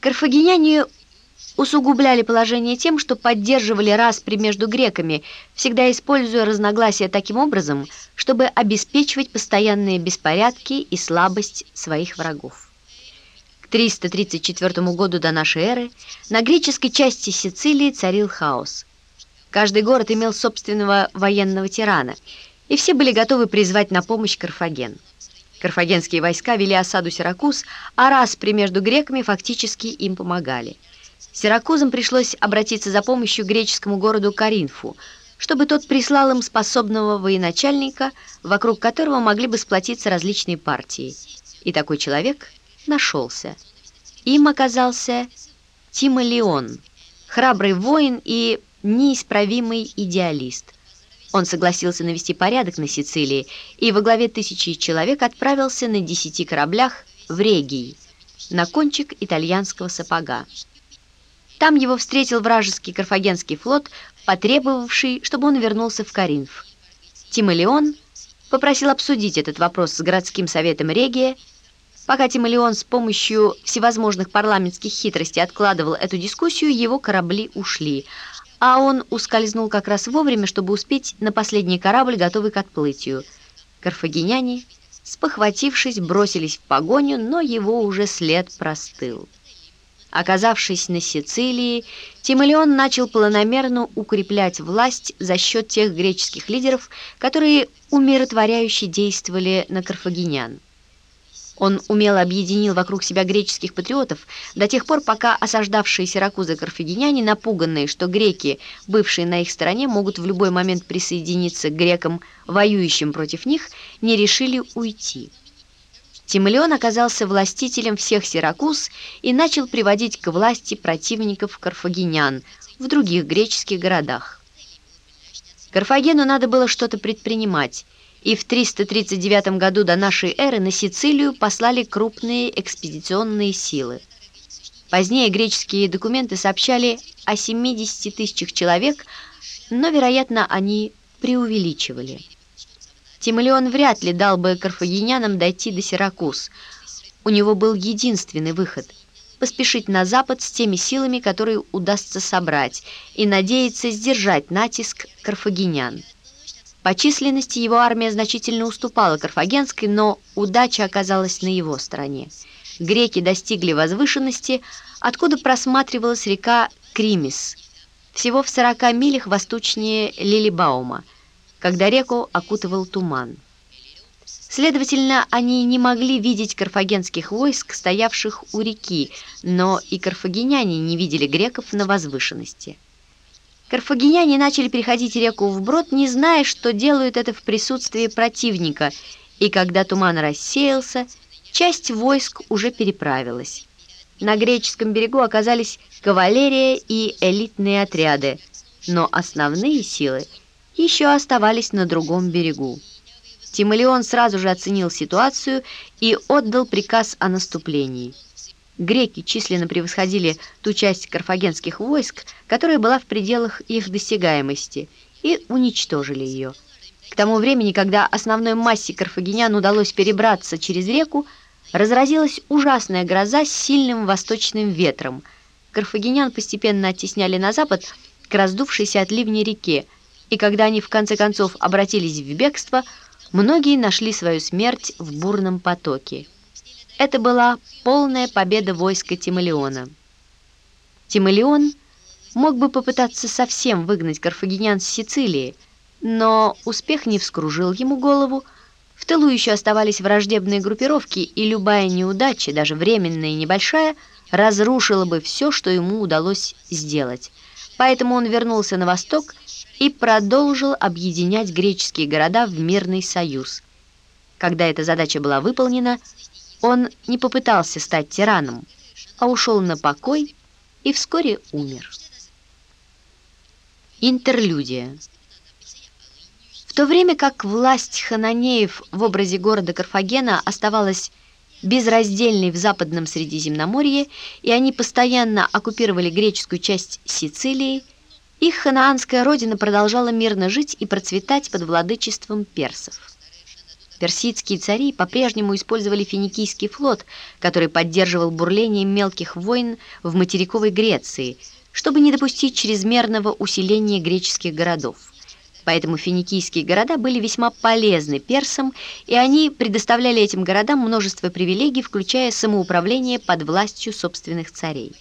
Карфагеняне усугубляли положение тем, что поддерживали распри между греками, всегда используя разногласия таким образом, чтобы обеспечивать постоянные беспорядки и слабость своих врагов. К 334 году до нашей эры на греческой части Сицилии царил хаос. Каждый город имел собственного военного тирана, и все были готовы призвать на помощь Карфаген. Карфагенские войска вели осаду Сиракуз, а распри между греками фактически им помогали. Сиракузам пришлось обратиться за помощью к греческому городу Каринфу, чтобы тот прислал им способного военачальника, вокруг которого могли бы сплотиться различные партии. И такой человек нашелся. Им оказался Тимолеон, храбрый воин и неисправимый идеалист. Он согласился навести порядок на Сицилии и во главе тысячи человек отправился на десяти кораблях в Регии, на кончик итальянского сапога. Там его встретил вражеский карфагенский флот, потребовавший, чтобы он вернулся в Каринф. Тимолеон попросил обсудить этот вопрос с городским советом Регия. Пока Тимолеон с помощью всевозможных парламентских хитростей откладывал эту дискуссию, его корабли ушли, а он ускользнул как раз вовремя, чтобы успеть на последний корабль, готовый к отплытию. Карфагеняне, спохватившись, бросились в погоню, но его уже след простыл. Оказавшись на Сицилии, Тимолеон начал планомерно укреплять власть за счет тех греческих лидеров, которые умиротворяюще действовали на карфагенян. Он умело объединил вокруг себя греческих патриотов до тех пор, пока осаждавшие Сиракузы карфагеняне, напуганные, что греки, бывшие на их стороне, могут в любой момент присоединиться к грекам, воюющим против них, не решили уйти. Тимлеон оказался властителем всех Сиракуз и начал приводить к власти противников карфагенян в других греческих городах. Карфагену надо было что-то предпринимать, и в 339 году до нашей эры на Сицилию послали крупные экспедиционные силы. Позднее греческие документы сообщали о 70 тысячах человек, но, вероятно, они преувеличивали. Тимолеон вряд ли дал бы карфагенянам дойти до Сиракуз. У него был единственный выход – поспешить на запад с теми силами, которые удастся собрать, и надеяться сдержать натиск карфагенян. По численности его армия значительно уступала карфагенской, но удача оказалась на его стороне. Греки достигли возвышенности, откуда просматривалась река Кримис, всего в 40 милях восточнее Лилибаума – когда реку окутывал туман. Следовательно, они не могли видеть карфагенских войск, стоявших у реки, но и карфагеняне не видели греков на возвышенности. Карфагеняне начали переходить реку вброд, не зная, что делают это в присутствии противника, и когда туман рассеялся, часть войск уже переправилась. На греческом берегу оказались кавалерия и элитные отряды, но основные силы – еще оставались на другом берегу. Тимолеон сразу же оценил ситуацию и отдал приказ о наступлении. Греки численно превосходили ту часть карфагенских войск, которая была в пределах их досягаемости, и уничтожили ее. К тому времени, когда основной массе карфагенян удалось перебраться через реку, разразилась ужасная гроза с сильным восточным ветром. Карфагенян постепенно оттесняли на запад к раздувшейся от ливня реке, и когда они в конце концов обратились в бегство, многие нашли свою смерть в бурном потоке. Это была полная победа войска Тимолеона. Тимолеон мог бы попытаться совсем выгнать карфагенян с Сицилии, но успех не вскружил ему голову, в тылу еще оставались враждебные группировки, и любая неудача, даже временная и небольшая, разрушила бы все, что ему удалось сделать. Поэтому он вернулся на восток и продолжил объединять греческие города в мирный союз. Когда эта задача была выполнена, он не попытался стать тираном, а ушел на покой и вскоре умер. Интерлюдия В то время как власть хананеев в образе города Карфагена оставалась безраздельной в Западном Средиземноморье, и они постоянно оккупировали греческую часть Сицилии, их ханаанская родина продолжала мирно жить и процветать под владычеством персов. Персидские цари по-прежнему использовали финикийский флот, который поддерживал бурление мелких войн в материковой Греции, чтобы не допустить чрезмерного усиления греческих городов. Поэтому финикийские города были весьма полезны персам, и они предоставляли этим городам множество привилегий, включая самоуправление под властью собственных царей.